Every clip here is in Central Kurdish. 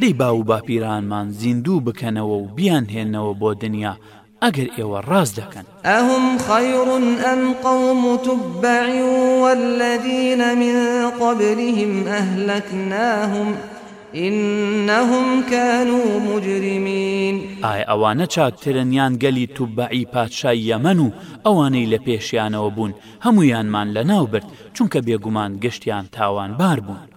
دەی باوو باپیرانمان زیندوو بکەنەوە و بیانهێنەوە بۆ دنیا ئەگەر ئێوە ڕاست دەکەن. ئەهم خەیڕ ئەم قەوم تبع والذین من قبلهم اهلکناهم انهم کانوا مجرمین. ئایا ئەوانە چاکترن یان گەلی تبعی پادشای یەمەن و ئەوانەی لە پێشیانەوە بوون هەموویانمان لەناو برد چونکە بێگومان گشتیان تاوانبار بوون.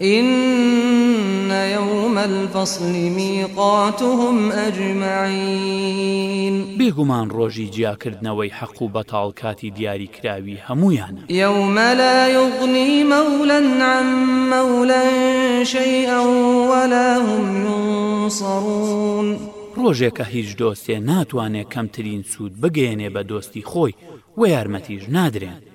ان یوم الفصل میقاتهم اجمعین. بێگومان ڕۆژی جیاکردنەوەی حەق و بەتاڵ کاتی دیاری کراوی هەموویانە. یوم لا یغنی مولا عن مولا شیئا ولا هم ینصرون. ڕۆژێکە هیچ دۆستێ ناتوانێ کەمترین سوود بگەیەنێ بە دۆستی خۆی وە یارمەتیش نادرێن.